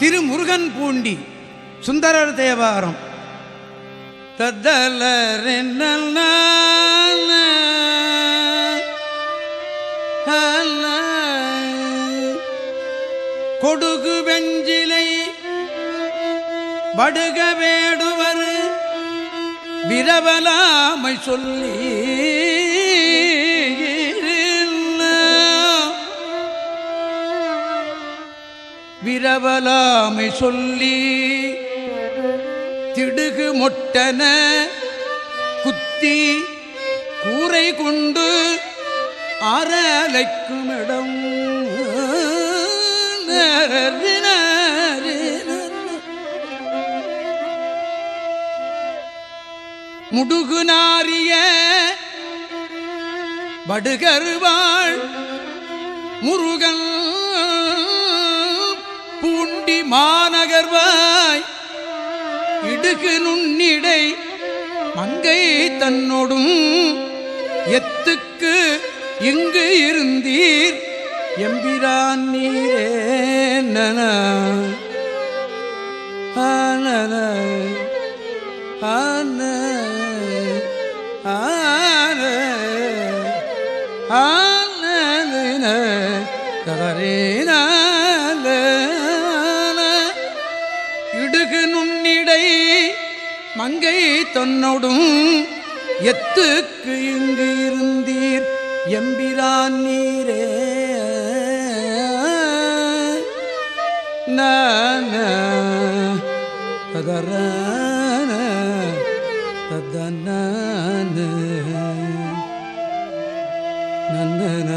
திருமுருகன் பூண்டி சுந்தரர் தேவாரம். தத்தலரென்ன கொடுகு வெஞ்சிலை வடுக வேடுவர் விரவலாமை சொல்லி விரவலாமை சொல்லி திடுகு மொட்டன குத்தி கூரை கொண்டு ஆரலைக்கும் இடம். முடுகு நாரிய வடுகருவாள் முருகன் மாநகர்வாய். இடுகு நுண்ணிடை மங்கை தன்னோடும். எத்துக்கு இங்கு இருந்தீர் எம்பிரான் நீரே நன. ஆன ஆன ஆன கதரேனால மங்கை தன்னோடும் எத்துக்கு இங்கு இருந்தீர் எம்பிரான் நீரே. நான ததரான நந்தன